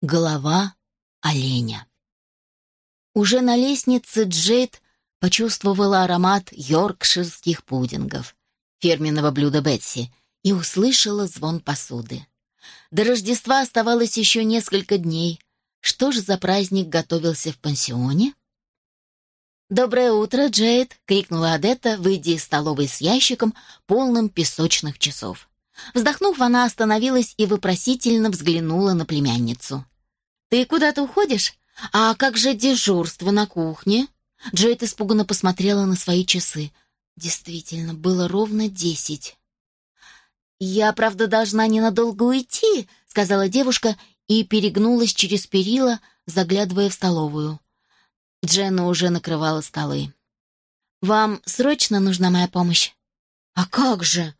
Голова оленя. Уже на лестнице Джейд почувствовала аромат йоркширских пудингов, фирменного блюда Бетси, и услышала звон посуды. До Рождества оставалось еще несколько дней. Что же за праздник готовился в пансионе? «Доброе утро, Джейд!» — крикнула Адетта, выйдя из столовой с ящиком, полным песочных часов. Вздохнув, она остановилась и вопросительно взглянула на племянницу. «Ты куда-то уходишь? А как же дежурство на кухне?» Джейд испуганно посмотрела на свои часы. Действительно, было ровно десять. «Я, правда, должна ненадолго уйти», — сказала девушка и перегнулась через перила, заглядывая в столовую. Дженна уже накрывала столы. «Вам срочно нужна моя помощь?» «А как же?»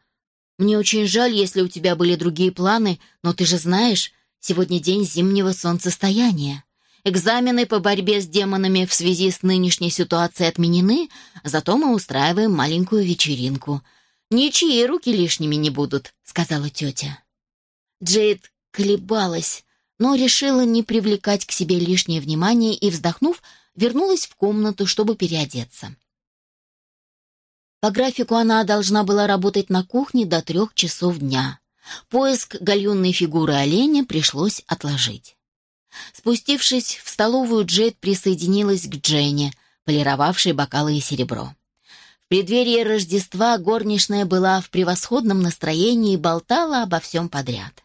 Мне очень жаль, если у тебя были другие планы, но ты же знаешь, сегодня день зимнего солнцестояния. Экзамены по борьбе с демонами в связи с нынешней ситуацией отменены, зато мы устраиваем маленькую вечеринку. Ничьи руки лишними не будут», — сказала тетя. Джейд колебалась, но решила не привлекать к себе лишнее внимание и, вздохнув, вернулась в комнату, чтобы переодеться. По графику она должна была работать на кухне до трех часов дня. Поиск гальюнной фигуры оленя пришлось отложить. Спустившись в столовую, Джет присоединилась к Дженни, полировавшей бокалы и серебро. В преддверии Рождества горничная была в превосходном настроении и болтала обо всем подряд.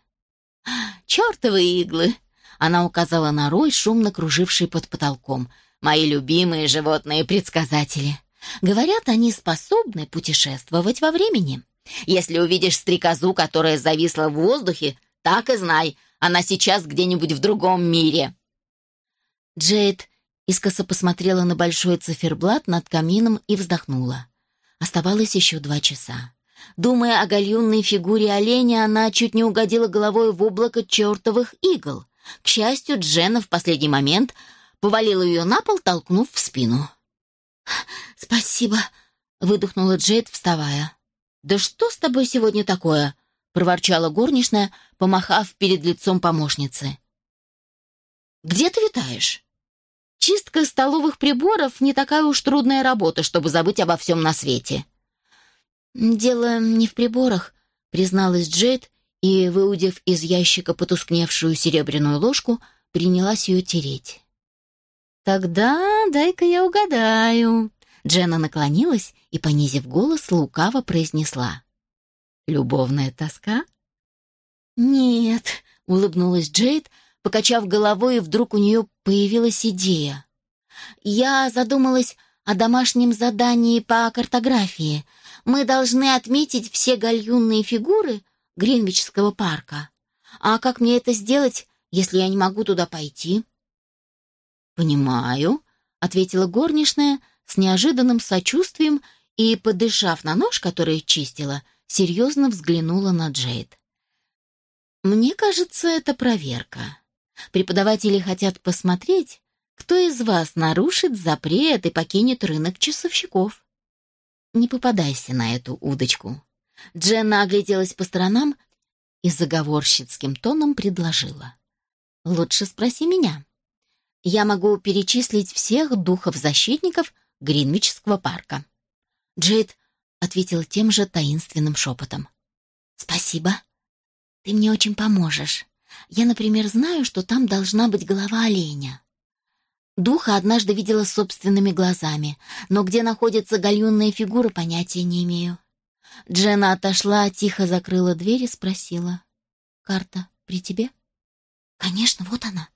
«Чертовы иглы!» — она указала на рой, шумно круживший под потолком. «Мои любимые животные-предсказатели!» Говорят, они способны путешествовать во времени. Если увидишь стрекозу, которая зависла в воздухе, так и знай, она сейчас где-нибудь в другом мире. Джейд искоса посмотрела на большой циферблат над камином и вздохнула. Оставалось еще два часа. Думая о гальюнной фигуре оленя, она чуть не угодила головой в облако чертовых игл. К счастью, Джена в последний момент повалила ее на пол, толкнув в спину. «Спасибо», — выдохнула Джейд, вставая. «Да что с тобой сегодня такое?» — проворчала горничная, помахав перед лицом помощницы. «Где ты витаешь?» «Чистка столовых приборов — не такая уж трудная работа, чтобы забыть обо всем на свете». «Дело не в приборах», — призналась Джейд и, выудив из ящика потускневшую серебряную ложку, принялась ее тереть. «Тогда дай-ка я угадаю». Дженна наклонилась и, понизив голос, лукаво произнесла. «Любовная тоска?» «Нет», — улыбнулась Джейд, покачав головой, и вдруг у нее появилась идея. «Я задумалась о домашнем задании по картографии. Мы должны отметить все гальюнные фигуры Гринвичского парка. А как мне это сделать, если я не могу туда пойти?» «Понимаю», — ответила горничная с неожиданным сочувствием и, подышав на нож, который чистила, серьезно взглянула на Джейд. «Мне кажется, это проверка. Преподаватели хотят посмотреть, кто из вас нарушит запрет и покинет рынок часовщиков. Не попадайся на эту удочку». Дженна огляделась по сторонам и заговорщицким тоном предложила. «Лучше спроси меня» я могу перечислить всех духов-защитников Гринвичского парка. Джейд ответил тем же таинственным шепотом. «Спасибо. Ты мне очень поможешь. Я, например, знаю, что там должна быть голова оленя. Духа однажды видела собственными глазами, но где находится гальюнная фигура, понятия не имею. Джена отошла, тихо закрыла дверь и спросила. «Карта при тебе?» «Конечно, вот она».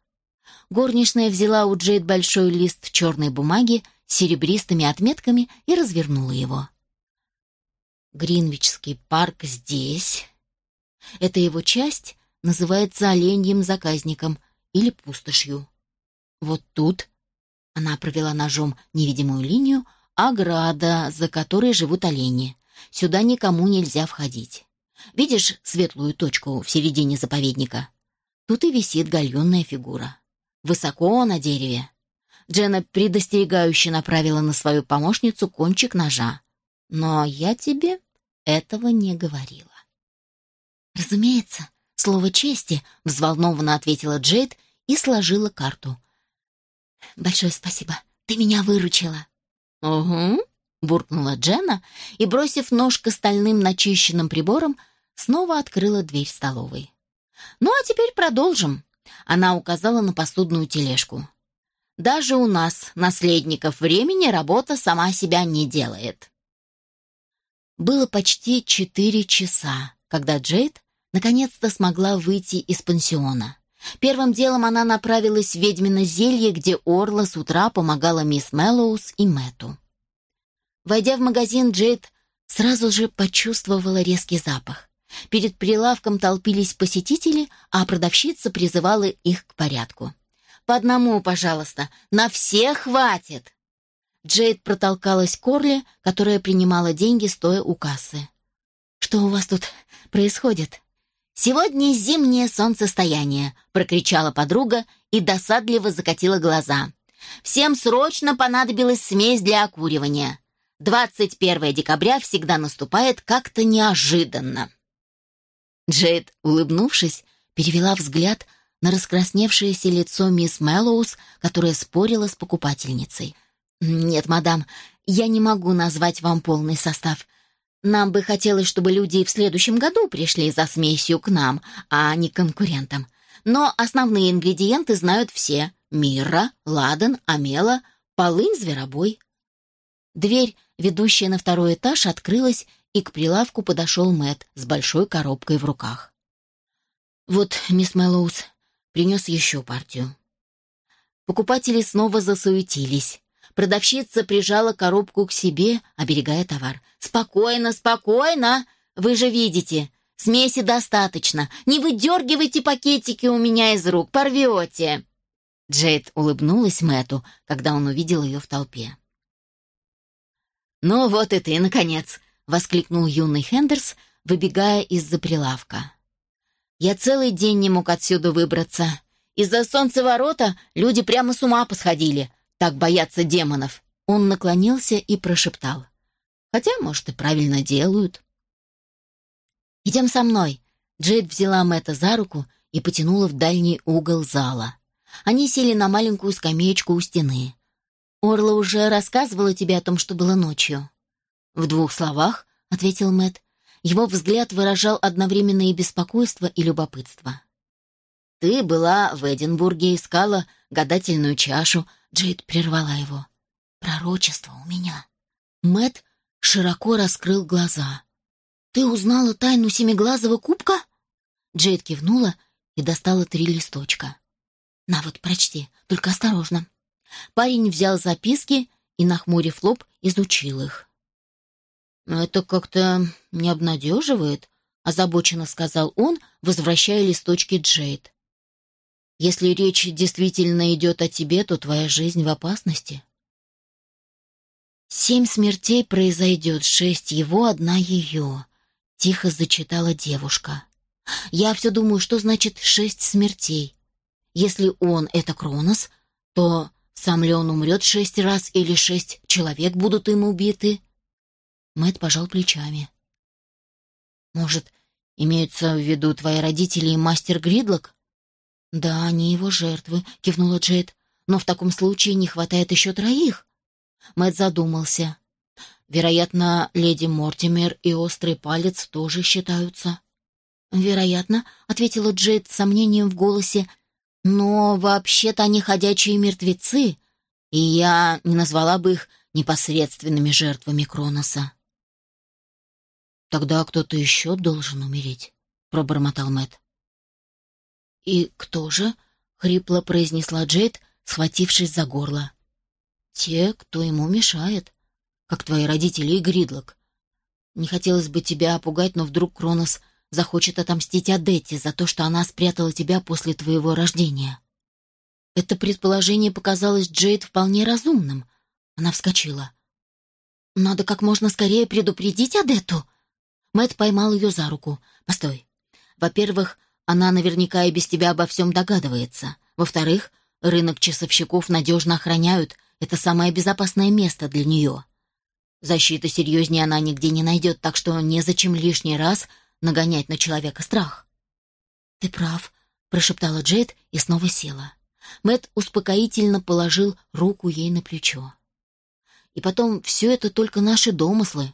Горничная взяла у Джейд большой лист черной бумаги с серебристыми отметками и развернула его. Гринвичский парк здесь. Эта его часть называется оленьим заказником или пустошью. Вот тут она провела ножом невидимую линию, ограда, за которой живут олени. Сюда никому нельзя входить. Видишь светлую точку в середине заповедника? Тут и висит гальонная фигура высоко на дереве. Дженна предостерегающе направила на свою помощницу кончик ножа. «Но я тебе этого не говорила». «Разумеется, слово чести», — взволнованно ответила Джейд и сложила карту. «Большое спасибо. Ты меня выручила». «Угу», — буркнула Дженна и, бросив нож к остальным начищенным приборам, снова открыла дверь столовой. «Ну а теперь продолжим». Она указала на посудную тележку. «Даже у нас, наследников времени, работа сама себя не делает». Было почти четыре часа, когда Джейд наконец-то смогла выйти из пансиона. Первым делом она направилась в ведьмино зелье, где Орла с утра помогала мисс Мэллоус и Мэтту. Войдя в магазин, Джейд сразу же почувствовала резкий запах. Перед прилавком толпились посетители, а продавщица призывала их к порядку. «По одному, пожалуйста, на всех хватит!» Джейд протолкалась к Орле, которая принимала деньги, стоя у кассы. «Что у вас тут происходит?» «Сегодня зимнее солнцестояние», — прокричала подруга и досадливо закатила глаза. «Всем срочно понадобилась смесь для окуривания. 21 декабря всегда наступает как-то неожиданно». Джейд, улыбнувшись, перевела взгляд на раскрасневшееся лицо мисс Мэллоус, которая спорила с покупательницей. «Нет, мадам, я не могу назвать вам полный состав. Нам бы хотелось, чтобы люди в следующем году пришли за смесью к нам, а не к конкурентам. Но основные ингредиенты знают все. Мира, ладан, амела, полынь, зверобой. Дверь, ведущая на второй этаж, открылась, и к прилавку подошел Мэт с большой коробкой в руках. «Вот, мисс Мэллоус, принес еще партию». Покупатели снова засуетились. Продавщица прижала коробку к себе, оберегая товар. «Спокойно, спокойно! Вы же видите, смеси достаточно. Не выдергивайте пакетики у меня из рук, порвете!» Джейд улыбнулась Мэту, когда он увидел ее в толпе. «Ну вот и ты, наконец!» — воскликнул юный Хендерс, выбегая из-за прилавка. «Я целый день не мог отсюда выбраться. Из-за солнцеворота люди прямо с ума посходили так боятся демонов. Он наклонился и прошептал. Хотя, может, и правильно делают. «Идем со мной». Джейд взяла Мэтта за руку и потянула в дальний угол зала. Они сели на маленькую скамеечку у стены. «Орла уже рассказывала тебе о том, что было ночью?» «В двух словах», — ответил Мэтт. Его взгляд выражал одновременно и беспокойство, и любопытство. «Ты была в Эдинбурге, искала гадательную чашу, Джейд прервала его. «Пророчество у меня». Мэт широко раскрыл глаза. «Ты узнала тайну семиглазого кубка?» Джейд кивнула и достала три листочка. «На вот, прочти, только осторожно». Парень взял записки и, нахмурив лоб, изучил их. «Это как-то не обнадеживает», — озабоченно сказал он, возвращая листочки Джейд. Если речь действительно идет о тебе, то твоя жизнь в опасности. Семь смертей произойдет, шесть его, одна ее. Тихо зачитала девушка. Я все думаю, что значит шесть смертей. Если он — это Кронос, то сам ли он умрет шесть раз или шесть человек будут им убиты? Мэт пожал плечами. Может, имеются в виду твои родители и мастер Гридлок? «Да, они его жертвы», — кивнула Джейд. «Но в таком случае не хватает еще троих». Мэтт задумался. «Вероятно, леди Мортимер и Острый Палец тоже считаются». «Вероятно», — ответила Джейд с сомнением в голосе. «Но вообще-то они ходячие мертвецы, и я не назвала бы их непосредственными жертвами Кроноса». «Тогда кто-то еще должен умереть», — пробормотал Мэтт. «И кто же?» — хрипло произнесла Джейд, схватившись за горло. «Те, кто ему мешает, как твои родители и Гридлок. Не хотелось бы тебя опугать, но вдруг Кронос захочет отомстить Адетте за то, что она спрятала тебя после твоего рождения». Это предположение показалось Джейд вполне разумным. Она вскочила. «Надо как можно скорее предупредить Адетту!» Мэт поймал ее за руку. «Постой. Во-первых, она наверняка и без тебя обо всем догадывается. Во-вторых, рынок часовщиков надежно охраняют. Это самое безопасное место для нее. Защиты серьезнее она нигде не найдет, так что незачем лишний раз нагонять на человека страх. Ты прав. — прошептала Джейд и снова села. Мэт успокоительно положил руку ей на плечо. «И потом, все это только наши домыслы.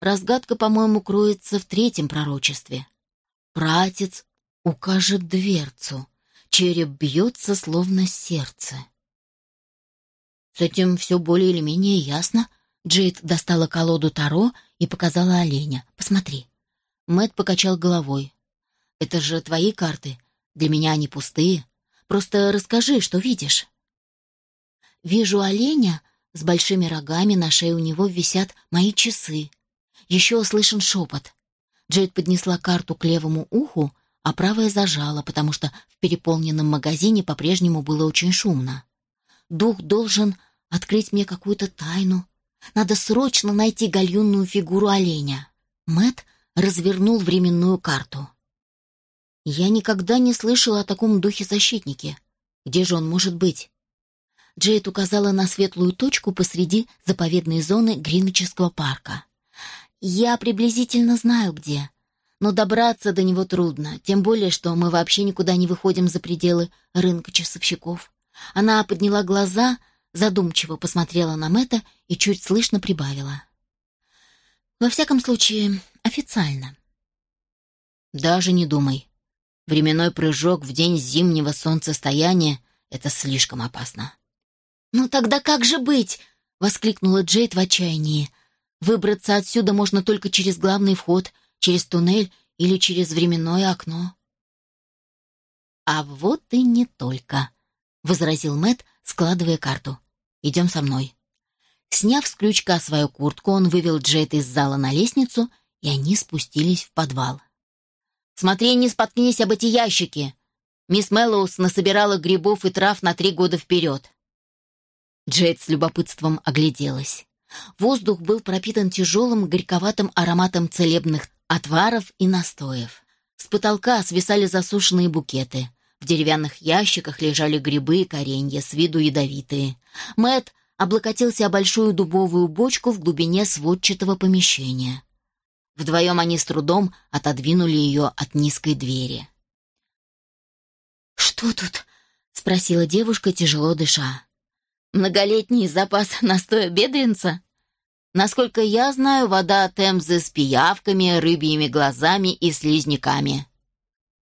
Разгадка, по-моему, кроется в третьем пророчестве. Пратец укажет дверцу, череп бьется, словно сердце». С этим все более или менее ясно. Джейд достала колоду Таро и показала оленя. «Посмотри». Мэт покачал головой. «Это же твои карты. Для меня они пустые. Просто расскажи, что видишь». «Вижу оленя, с большими рогами, на шее у него висят мои часы. Еще слышен шепот. Джейд поднесла карту к левому уху, а правая зажала, потому что в переполненном магазине по-прежнему было очень шумно. Дух должен открыть мне какую-то тайну. Надо срочно найти гальюнную фигуру оленя. Мэт развернул временную карту. Я никогда не слышала о таком духе-защитнике. Где же он может быть? Джейд указала на светлую точку посреди заповедной зоны Гринвичского парка. Я приблизительно знаю, где. Но добраться до него трудно, тем более, что мы вообще никуда не выходим за пределы рынка часовщиков. Она подняла глаза, задумчиво посмотрела на Мэтта и чуть слышно прибавила. Во всяком случае, официально. Даже не думай. Временной прыжок в день зимнего солнцестояния — это слишком опасно. «Ну тогда как же быть?» — воскликнула Джейд в отчаянии. «Выбраться отсюда можно только через главный вход, через туннель или через временное окно». «А вот и не только», — возразил Мэт, складывая карту. «Идем со мной». Сняв с крючка свою куртку, он вывел Джейд из зала на лестницу, и они спустились в подвал. Смотри, не споткнись об эти ящики. Мисс Мэллоус насобирала грибов и трав на три года вперед. Джейд с любопытством огляделась. Воздух был пропитан тяжелым горьковатым ароматом целебных отваров и настоев. С потолка свисали засушенные букеты. В деревянных ящиках лежали грибы и коренья, с виду ядовитые. Мэт облокотился о большую дубовую бочку в глубине сводчатого помещения. Вдвоем они с трудом отодвинули ее от низкой двери. «Что тут?» — спросила девушка, тяжело дыша. «Многолетний запас настоя бедренца?» «Насколько я знаю, вода Темзы с пиявками, рыбьими глазами и слизняками».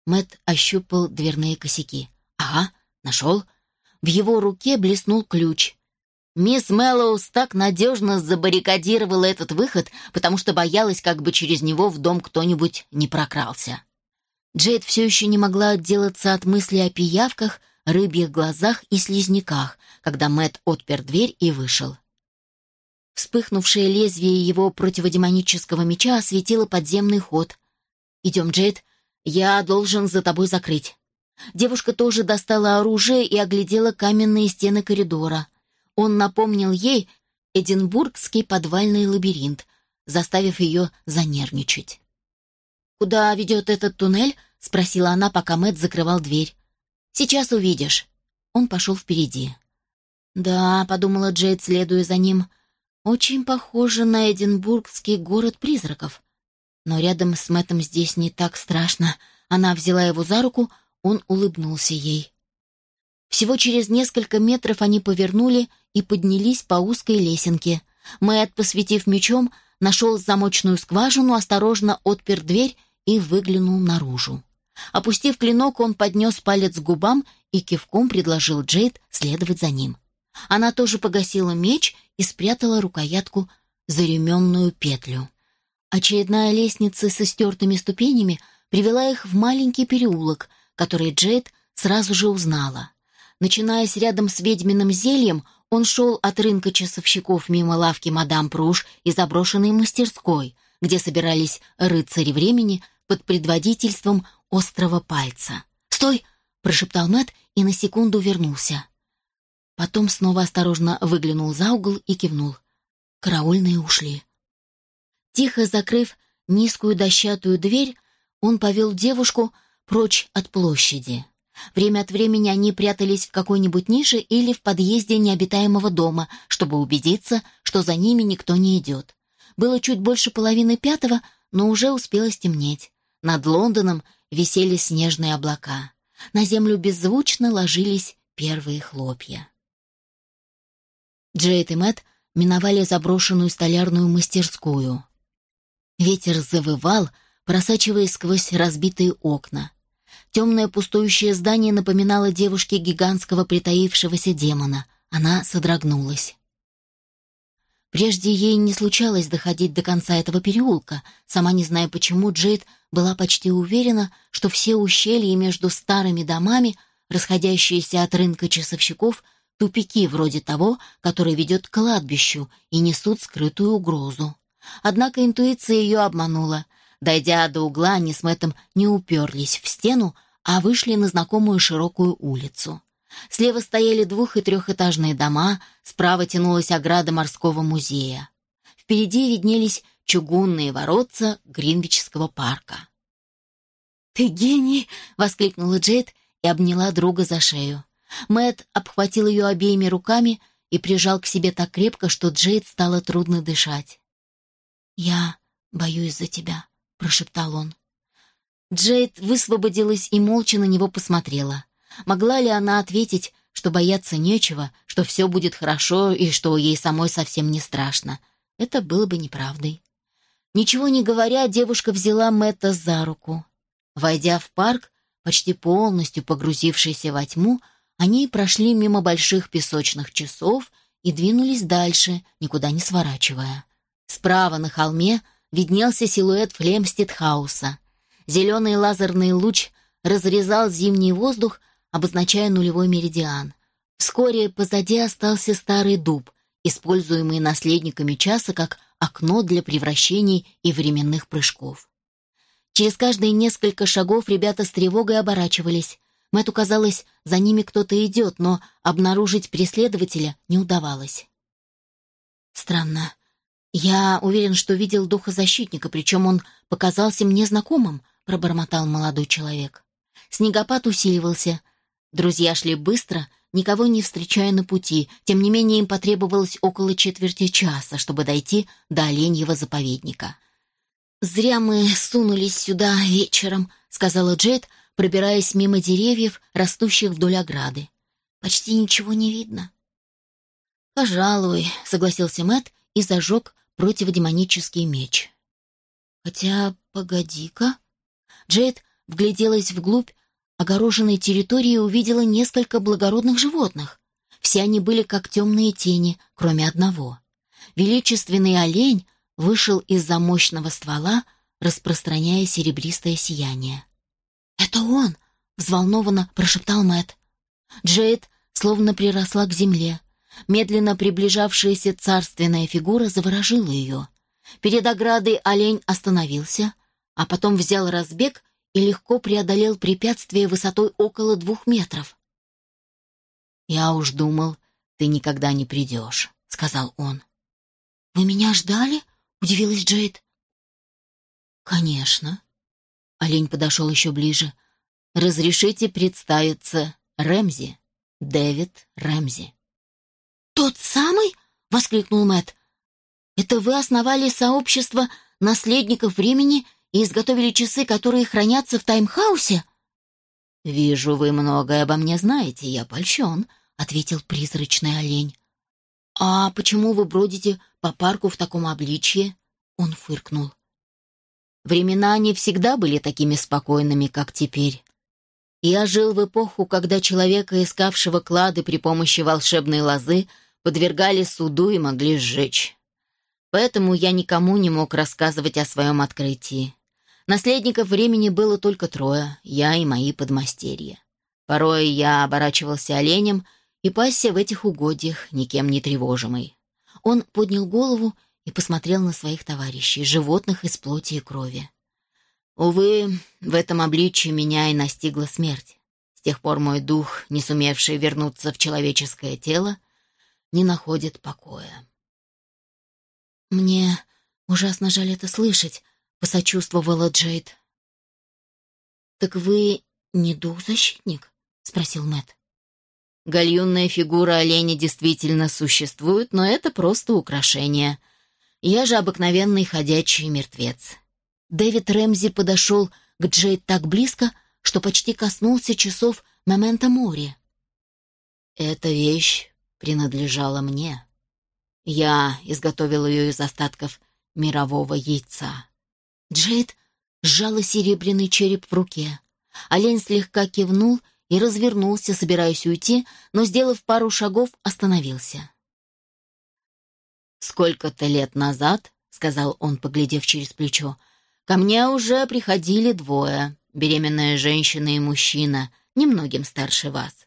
Мэт ощупал дверные косяки. «Ага, нашел». В его руке блеснул ключ. Мисс Мэллоус так надежно забаррикадировала этот выход, потому что боялась, как бы через него в дом кто-нибудь не прокрался. Джейд все еще не могла отделаться от мысли о пиявках, рыбьих глазах и слизняках, когда Мэт отпер дверь и вышел. Вспыхнувшее лезвие его противодемонического меча осветило подземный ход. «Идем, Джейд, я должен за тобой закрыть». Девушка тоже достала оружие и оглядела каменные стены коридора — он напомнил ей Эдинбургский подвальный лабиринт, заставив ее занервничать. «Куда ведет этот туннель?» — спросила она, пока Мэтт закрывал дверь. «Сейчас увидишь». Он пошел впереди. «Да», — подумала Джейд, следуя за ним, — «очень похоже на Эдинбургский город призраков. Но рядом с Мэттом здесь не так страшно». Она взяла его за руку, он улыбнулся ей. Всего через несколько метров они повернули и поднялись по узкой лесенке. Мэтт, посветив мечом, нашел замочную скважину, осторожно отпер дверь и выглянул наружу. Опустив клинок, он поднес палец к губам и кивком предложил Джейд следовать за ним. Она тоже погасила меч и спрятала рукоятку за ременную петлю. Очередная лестница со стертыми ступенями привела их в маленький переулок, который Джейд сразу же узнала. Начинаясь рядом с ведьминым зельем, он шел от рынка часовщиков мимо лавки мадам Пруш и заброшенной мастерской, где собирались рыцари времени под предводительством острого пальца. «Стой!» — прошептал Мэт и на секунду вернулся. Потом снова осторожно выглянул за угол и кивнул. Караульные ушли. Тихо закрыв низкую дощатую дверь, он повел девушку прочь от площади. Время от времени они прятались в какой-нибудь нише или в подъезде необитаемого дома, чтобы убедиться, что за ними никто не идет. Было чуть больше половины пятого, но уже успело стемнеть. Над Лондоном висели снежные облака. На землю беззвучно ложились первые хлопья. Джейд и Мэтт миновали заброшенную столярную мастерскую. Ветер завывал, просачиваясь сквозь разбитые окна. Темное пустующее здание напоминало девушке гигантского притаившегося демона. Она содрогнулась. Прежде ей не случалось доходить до конца этого переулка. Сама не зная почему, Джейд была почти уверена, что все ущелья между старыми домами, расходящиеся от рынка часовщиков, тупики вроде того, который ведет к кладбищу и несут скрытую угрозу. Однако интуиция ее обманула. Дойдя до угла, они с Мэттом не уперлись в стену, а вышли на знакомую широкую улицу. Слева стояли двух- и трехэтажные дома, справа тянулась ограда морского музея. Впереди виднелись чугунные воротца Гринвичского парка. «Ты гений!» — воскликнула Джейд и обняла друга за шею. Мэт обхватил ее обеими руками и прижал к себе так крепко, что Джейд стало трудно дышать. «Я боюсь за тебя», — прошептал он. Джейд высвободилась и молча на него посмотрела. Могла ли она ответить, что бояться нечего, что все будет хорошо и что ей самой совсем не страшно? Это было бы неправдой. Ничего не говоря, девушка взяла Мэтта за руку. Войдя в парк, почти полностью погрузившийся во тьму, они прошли мимо больших песочных часов и двинулись дальше, никуда не сворачивая. Справа на холме виднелся силуэт Флемстедхауса. Зеленый лазерный луч разрезал зимний воздух, обозначая нулевой меридиан. Вскоре позади остался старый дуб, используемый наследниками часа как окно для превращений и временных прыжков. Через каждые несколько шагов ребята с тревогой оборачивались. Мэтту казалось, за ними кто-то идет, но обнаружить преследователя не удавалось. Странно. Я уверен, что видел духа защитника, причем он показался мне знакомым, пробормотал молодой человек. Снегопад усиливался, Друзья шли быстро, никого не встречая на пути, тем не менее им потребовалось около четверти часа, чтобы дойти до оленьего заповедника. «Зря мы сунулись сюда вечером», — сказала Джет, пробираясь мимо деревьев, растущих вдоль ограды. «Почти ничего не видно». «Пожалуй», — согласился Мэт и зажег противодемонический меч. «Хотя, погоди-ка...» Джейд вгляделась вглубь, огороженной территории увидела несколько благородных животных. Все они были как темные тени, кроме одного. Величественный олень вышел из-за мощного ствола, распространяя серебристое сияние. «Это он!» — взволнованно прошептал Мэт. Джейд словно приросла к земле. Медленно приближавшаяся царственная фигура заворожила ее. Перед оградой олень остановился, а потом взял разбег и легко преодолел препятствие высотой около двух метров. «Я уж думал, ты никогда не придешь», — сказал он. «Вы меня ждали?» — удивилась Джейд. «Конечно». Олень подошел еще ближе. «Разрешите представиться Рэмзи, Дэвид Рэмзи». «Тот самый?» — воскликнул Мэтт. «Это вы основали сообщество наследников времени и изготовили часы, которые хранятся в таймхаусе?» «Вижу, вы многое обо мне знаете, я польщен», — ответил призрачный олень. «А почему вы бродите по парку в таком обличье?» Он фыркнул. «Времена не всегда были такими спокойными, как теперь. Я жил в эпоху, когда человека, искавшего клады при помощи волшебной лозы, подвергали суду и могли сжечь. Поэтому я никому не мог рассказывать о своем открытии. Наследников времени было только трое, я и мои подмастерья. Порой я оборачивался оленем и пасся в этих угодьях, никем не тревожимый. Он поднял голову и посмотрел на своих товарищей, животных из плоти и крови. Увы, в этом обличье меня и настигла смерть. С тех пор мой дух, не сумевший вернуться в человеческое тело, не находит покоя. «Мне ужасно жаль это слышать», — посочувствовала Джейд. «Так вы не дух-защитник?» — спросил Мэтт. Гальюнная фигура оленя действительно существует, но это просто украшение. Я же обыкновенный ходячий мертвец. Дэвид Рэмзи подошел к Джейд так близко, что почти коснулся часов момента мори. «Эта вещь принадлежала мне. Я изготовил ее из остатков мирового яйца». Джейд сжала серебряный череп в руке. Олень слегка кивнул и развернулся, собираясь уйти, но, сделав пару шагов, остановился. «Сколько-то лет назад, — сказал он, поглядев через плечо, — ко мне уже приходили двое, беременная женщина и мужчина, немногим старше вас.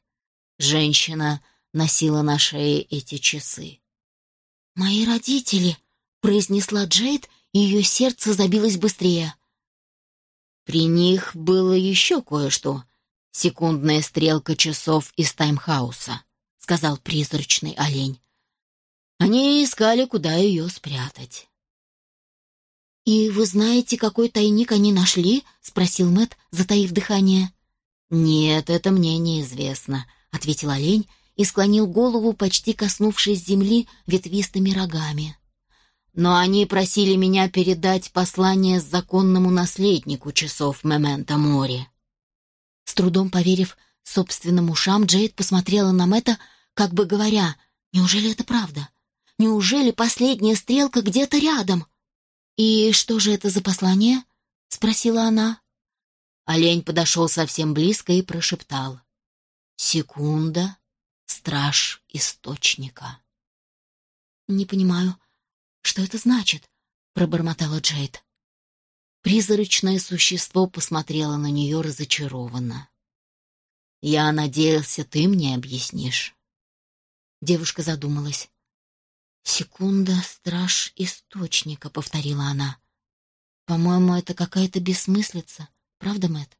Женщина носила на шее эти часы. «Мои родители», — произнесла Джейд, ее сердце забилось быстрее. При них было еще кое-что. Секундная стрелка часов из таймхауса, сказал призрачный олень. Они искали, куда ее спрятать. «И вы знаете, какой тайник они нашли?» — спросил Мэт, затаив дыхание. «Нет, это мне неизвестно», — ответил олень и склонил голову, почти коснувшись земли ветвистыми рогами. «Но они просили меня передать послание законному наследнику часов Мементо Мори». С трудом поверив собственным ушам, Джейд посмотрела на Мэтта, как бы говоря, «Неужели это правда? Неужели последняя стрелка где-то рядом?» «И что же это за послание?» — спросила она. Олень подошел совсем близко и прошептал. «Секунда, страж источника». «Не понимаю, что это значит?» — пробормотала Джейд. Призрачное существо посмотрело на нее разочарованно. «Я надеялся, ты мне объяснишь». Девушка задумалась. «Секунда, страж источника», — повторила она. «По-моему, это какая-то бессмыслица. Правда, Мэтт?»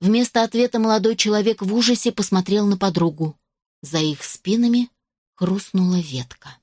Вместо ответа молодой человек в ужасе посмотрел на подругу. За их спинами хрустнула ветка.